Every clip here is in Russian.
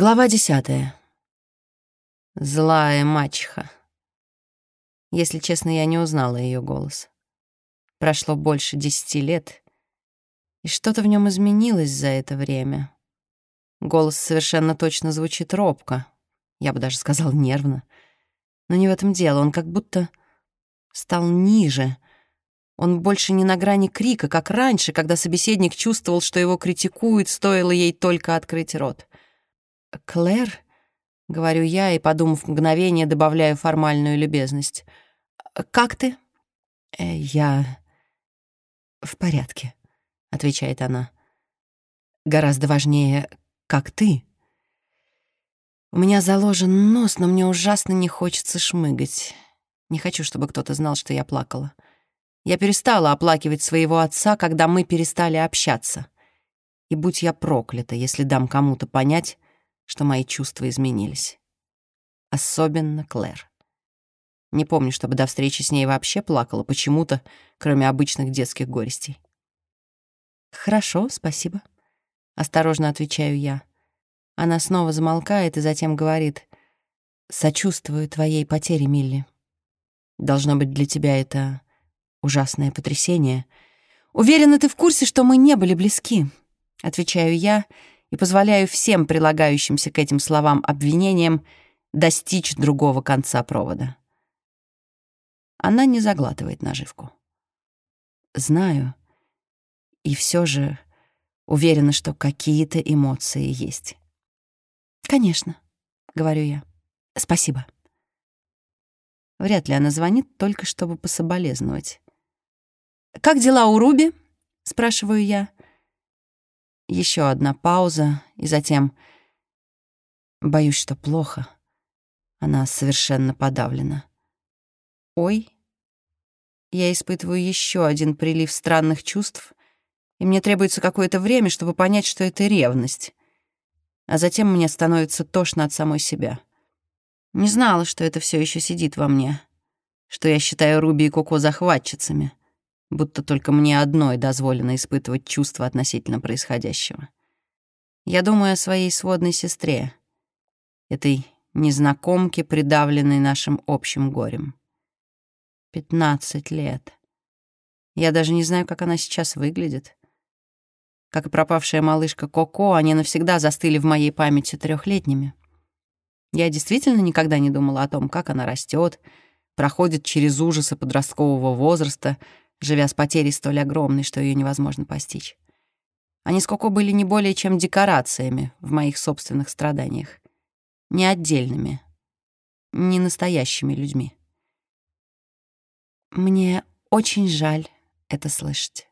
Глава десятая. Злая мачеха. Если честно, я не узнала ее голос. Прошло больше десяти лет, и что-то в нем изменилось за это время. Голос совершенно точно звучит робко, я бы даже сказал нервно. Но не в этом дело, он как будто стал ниже. Он больше не на грани крика, как раньше, когда собеседник чувствовал, что его критикуют, стоило ей только открыть рот. «Клэр?» — говорю я и, подумав мгновение, добавляю формальную любезность. «Как ты?» «Э, «Я в порядке», — отвечает она. «Гораздо важнее, как ты?» У меня заложен нос, но мне ужасно не хочется шмыгать. Не хочу, чтобы кто-то знал, что я плакала. Я перестала оплакивать своего отца, когда мы перестали общаться. И будь я проклята, если дам кому-то понять, что мои чувства изменились. Особенно Клэр. Не помню, чтобы до встречи с ней вообще плакала почему-то, кроме обычных детских горестей. «Хорошо, спасибо», — осторожно отвечаю я. Она снова замолкает и затем говорит, «Сочувствую твоей потере, Милли. Должно быть, для тебя это ужасное потрясение. Уверена, ты в курсе, что мы не были близки», — отвечаю я, — и позволяю всем прилагающимся к этим словам обвинениям достичь другого конца провода. Она не заглатывает наживку. Знаю, и все же уверена, что какие-то эмоции есть. «Конечно», — говорю я. «Спасибо». Вряд ли она звонит, только чтобы пособолезновать. «Как дела у Руби?» — спрашиваю я. Еще одна пауза, и затем... Боюсь, что плохо. Она совершенно подавлена. Ой. Я испытываю еще один прилив странных чувств, и мне требуется какое-то время, чтобы понять, что это ревность. А затем мне становится тошно от самой себя. Не знала, что это все еще сидит во мне, что я считаю Руби и Коко захватчицами будто только мне одной дозволено испытывать чувства относительно происходящего. Я думаю о своей сводной сестре, этой незнакомке, придавленной нашим общим горем. Пятнадцать лет. Я даже не знаю, как она сейчас выглядит. Как и пропавшая малышка Коко, они навсегда застыли в моей памяти трехлетними. Я действительно никогда не думала о том, как она растет, проходит через ужасы подросткового возраста — живя с потерей столь огромной, что ее невозможно постичь. Они сколько были не более чем декорациями в моих собственных страданиях. Не отдельными, не настоящими людьми. Мне очень жаль это слышать.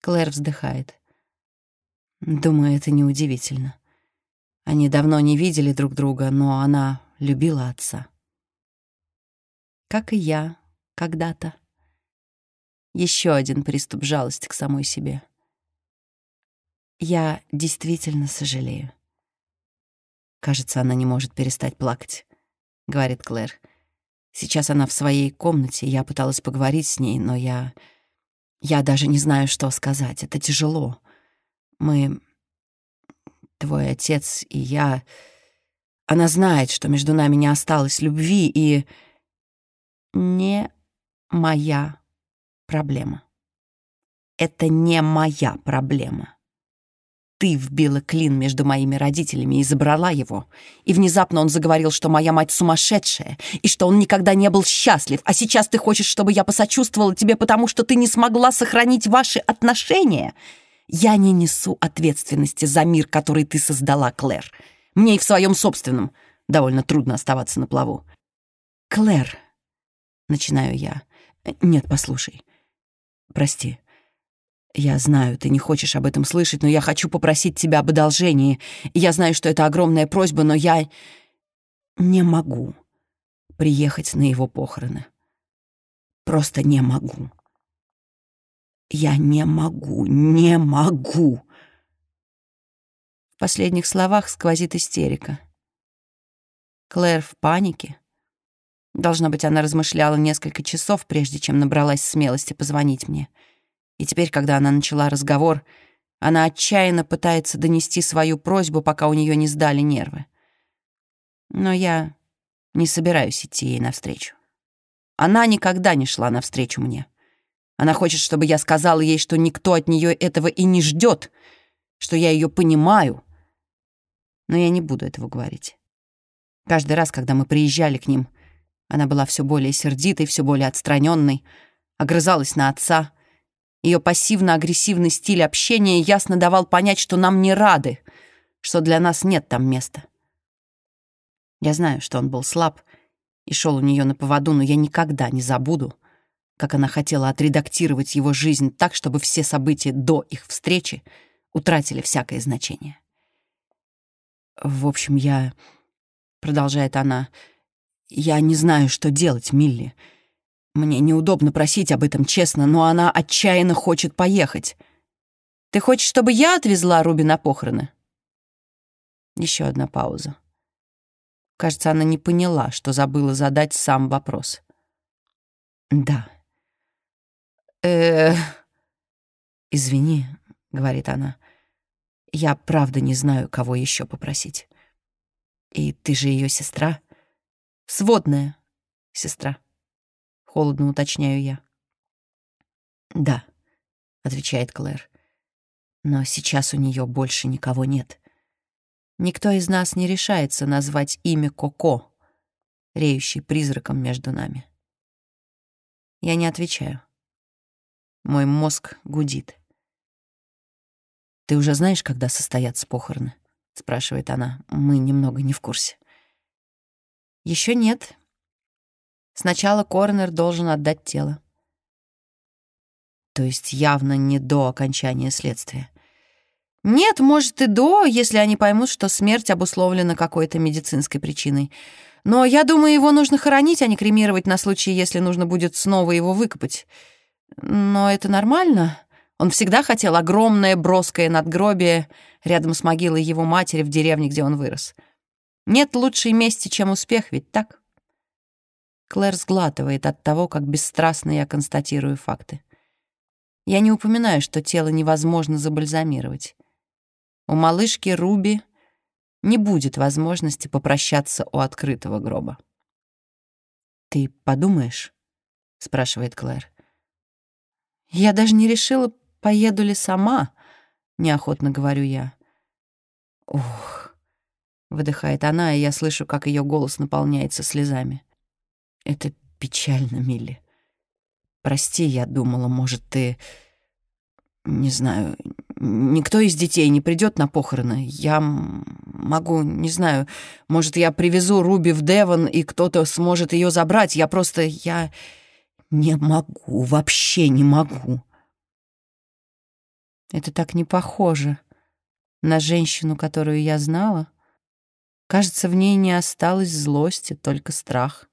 Клэр вздыхает. Думаю, это неудивительно. Они давно не видели друг друга, но она любила отца. Как и я когда-то. Еще один приступ жалости к самой себе. Я действительно сожалею. Кажется, она не может перестать плакать, говорит Клэр. Сейчас она в своей комнате, я пыталась поговорить с ней, но я... Я даже не знаю, что сказать. Это тяжело. Мы... Твой отец и я... Она знает, что между нами не осталось любви, и... Не моя проблема. Это не моя проблема. Ты вбила клин между моими родителями и забрала его. И внезапно он заговорил, что моя мать сумасшедшая, и что он никогда не был счастлив. А сейчас ты хочешь, чтобы я посочувствовала тебе, потому что ты не смогла сохранить ваши отношения? Я не несу ответственности за мир, который ты создала, Клэр. Мне и в своем собственном довольно трудно оставаться на плаву. Клэр, начинаю я. Нет, послушай. Прости. Я знаю, ты не хочешь об этом слышать, но я хочу попросить тебя об одолжении. Я знаю, что это огромная просьба, но я не могу приехать на его похороны. Просто не могу. Я не могу, не могу. В последних словах сквозит истерика. Клэр в панике, Должно быть, она размышляла несколько часов, прежде чем набралась смелости позвонить мне. И теперь, когда она начала разговор, Она отчаянно пытается донести свою просьбу, пока у нее не сдали нервы. Но я не собираюсь идти ей навстречу. Она никогда не шла навстречу мне. Она хочет, чтобы я сказала ей, что никто от нее этого и не ждет, что я ее понимаю. Но я не буду этого говорить. Каждый раз, когда мы приезжали к ним, она была все более сердитой, все более отстраненной, огрызалась на отца. Ее пассивно-агрессивный стиль общения ясно давал понять, что нам не рады, что для нас нет там места. Я знаю, что он был слаб и шел у нее на поводу, но я никогда не забуду, как она хотела отредактировать его жизнь так, чтобы все события до их встречи утратили всякое значение. В общем, я продолжает она. «Я не знаю, что делать, Милли. Мне неудобно просить об этом честно, но она отчаянно хочет поехать. Ты хочешь, чтобы я отвезла Руби на похороны?» Еще одна пауза. Кажется, она не поняла, что забыла задать сам вопрос. «Да». э «Извини», — говорит она. «Я правда не знаю, кого еще попросить». И ты же ее сестра? Сводная сестра. Холодно уточняю я. Да, отвечает Клэр. Но сейчас у нее больше никого нет. Никто из нас не решается назвать имя Коко, реющий призраком между нами. Я не отвечаю. Мой мозг гудит. Ты уже знаешь, когда состоятся похороны? — спрашивает она. «Мы немного не в курсе». Еще нет. Сначала коронер должен отдать тело. То есть явно не до окончания следствия. Нет, может и до, если они поймут, что смерть обусловлена какой-то медицинской причиной. Но я думаю, его нужно хоронить, а не кремировать на случай, если нужно будет снова его выкопать. Но это нормально. Он всегда хотел огромное броское надгробие рядом с могилой его матери в деревне, где он вырос. Нет лучшей мести, чем успех, ведь так? Клэр сглатывает от того, как бесстрастно я констатирую факты. Я не упоминаю, что тело невозможно забальзамировать. У малышки Руби не будет возможности попрощаться у открытого гроба. «Ты подумаешь?» — спрашивает Клэр. Я даже не решила, Поеду ли сама? Неохотно говорю я. Ух, выдыхает она, и я слышу, как ее голос наполняется слезами. Это печально, Милли. Прости, я думала, может, ты... Не знаю, никто из детей не придет на похороны. Я могу, не знаю, может, я привезу Руби в Девон, и кто-то сможет ее забрать. Я просто... Я не могу, вообще не могу. Это так не похоже на женщину, которую я знала. Кажется, в ней не осталось злости, только страх.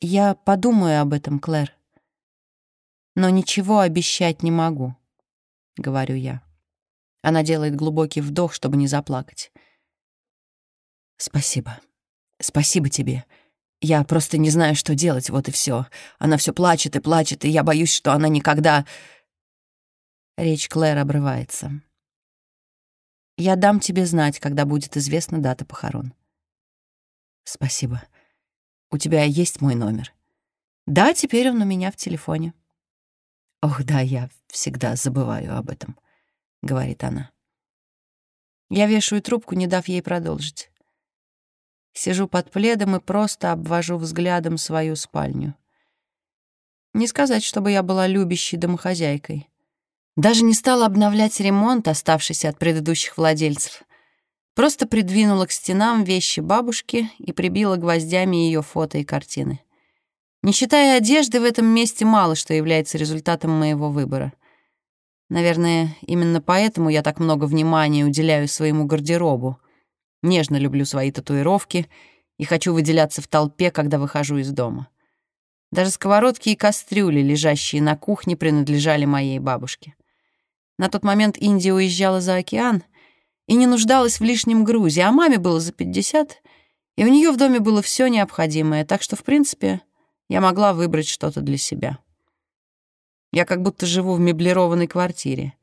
Я подумаю об этом, Клэр. Но ничего обещать не могу, говорю я. Она делает глубокий вдох, чтобы не заплакать. Спасибо. Спасибо тебе. Я просто не знаю, что делать, вот и все. Она все плачет и плачет, и я боюсь, что она никогда... Речь Клэр обрывается. «Я дам тебе знать, когда будет известна дата похорон». «Спасибо. У тебя есть мой номер?» «Да, теперь он у меня в телефоне». «Ох, да, я всегда забываю об этом», — говорит она. Я вешаю трубку, не дав ей продолжить. Сижу под пледом и просто обвожу взглядом свою спальню. Не сказать, чтобы я была любящей домохозяйкой. Даже не стала обновлять ремонт, оставшийся от предыдущих владельцев. Просто придвинула к стенам вещи бабушки и прибила гвоздями ее фото и картины. Не считая одежды, в этом месте мало что является результатом моего выбора. Наверное, именно поэтому я так много внимания уделяю своему гардеробу. Нежно люблю свои татуировки и хочу выделяться в толпе, когда выхожу из дома. Даже сковородки и кастрюли, лежащие на кухне, принадлежали моей бабушке. На тот момент Индия уезжала за океан и не нуждалась в лишнем грузе, а маме было за 50, и у нее в доме было все необходимое, так что, в принципе, я могла выбрать что-то для себя. Я как будто живу в меблированной квартире.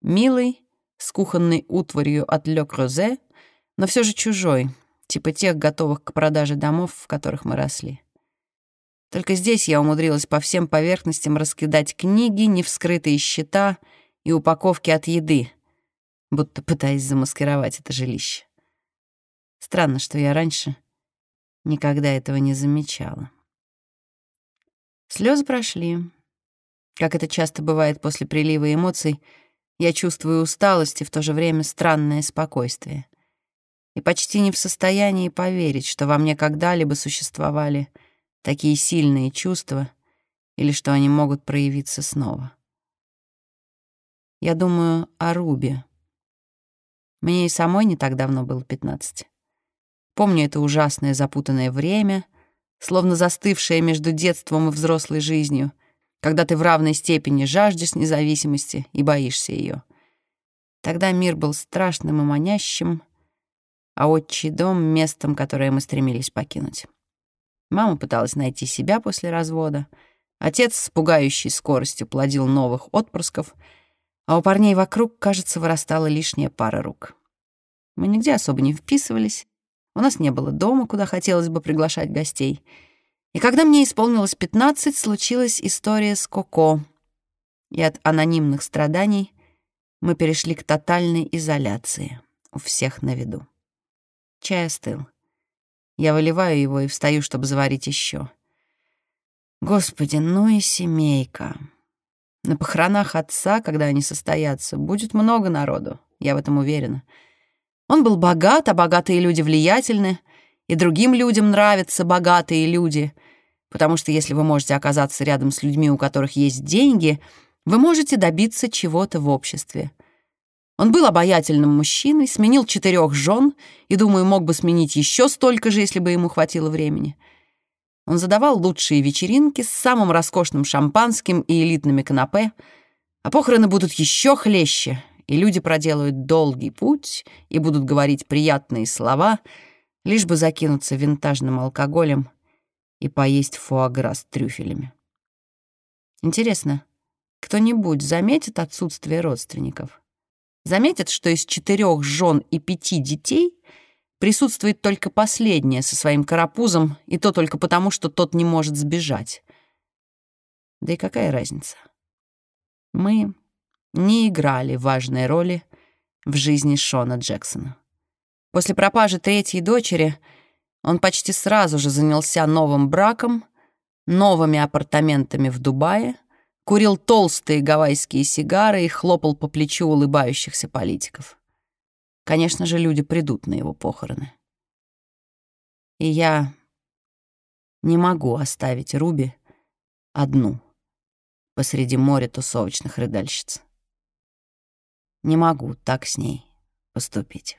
Милый, с кухонной утварью от Ле Крозе, но все же чужой, типа тех, готовых к продаже домов, в которых мы росли. Только здесь я умудрилась по всем поверхностям раскидать книги, невскрытые счета и упаковки от еды, будто пытаясь замаскировать это жилище. Странно, что я раньше никогда этого не замечала. Слезы прошли. Как это часто бывает после прилива эмоций, я чувствую усталость и в то же время странное спокойствие. И почти не в состоянии поверить, что во мне когда-либо существовали такие сильные чувства или что они могут проявиться снова. Я думаю о Рубе. Мне и самой не так давно было пятнадцать. Помню это ужасное запутанное время, словно застывшее между детством и взрослой жизнью, когда ты в равной степени жаждешь независимости и боишься ее. Тогда мир был страшным и манящим, а отчий дом — местом, которое мы стремились покинуть. Мама пыталась найти себя после развода, отец с пугающей скоростью плодил новых отпрысков, а у парней вокруг, кажется, вырастала лишняя пара рук. Мы нигде особо не вписывались, у нас не было дома, куда хотелось бы приглашать гостей. И когда мне исполнилось 15, случилась история с Коко. И от анонимных страданий мы перешли к тотальной изоляции, у всех на виду. Чай остыл. Я выливаю его и встаю, чтобы заварить еще. Господи, ну и семейка. На похоронах отца, когда они состоятся, будет много народу, я в этом уверена. Он был богат, а богатые люди влиятельны, и другим людям нравятся богатые люди, потому что если вы можете оказаться рядом с людьми, у которых есть деньги, вы можете добиться чего-то в обществе. Он был обаятельным мужчиной, сменил четырех жен и, думаю, мог бы сменить еще столько же, если бы ему хватило времени. Он задавал лучшие вечеринки с самым роскошным шампанским и элитными канапе, а похороны будут еще хлеще, и люди проделают долгий путь и будут говорить приятные слова, лишь бы закинуться винтажным алкоголем и поесть фуагра с трюфелями. Интересно, кто-нибудь заметит отсутствие родственников? Заметит, что из четырех жен и пяти детей присутствует только последняя со своим карапузом, и то только потому, что тот не может сбежать. Да и какая разница? Мы не играли важной роли в жизни Шона Джексона. После пропажи третьей дочери он почти сразу же занялся новым браком, новыми апартаментами в Дубае, курил толстые гавайские сигары и хлопал по плечу улыбающихся политиков. Конечно же, люди придут на его похороны. И я не могу оставить Руби одну посреди моря тусовочных рыдальщиц. Не могу так с ней поступить.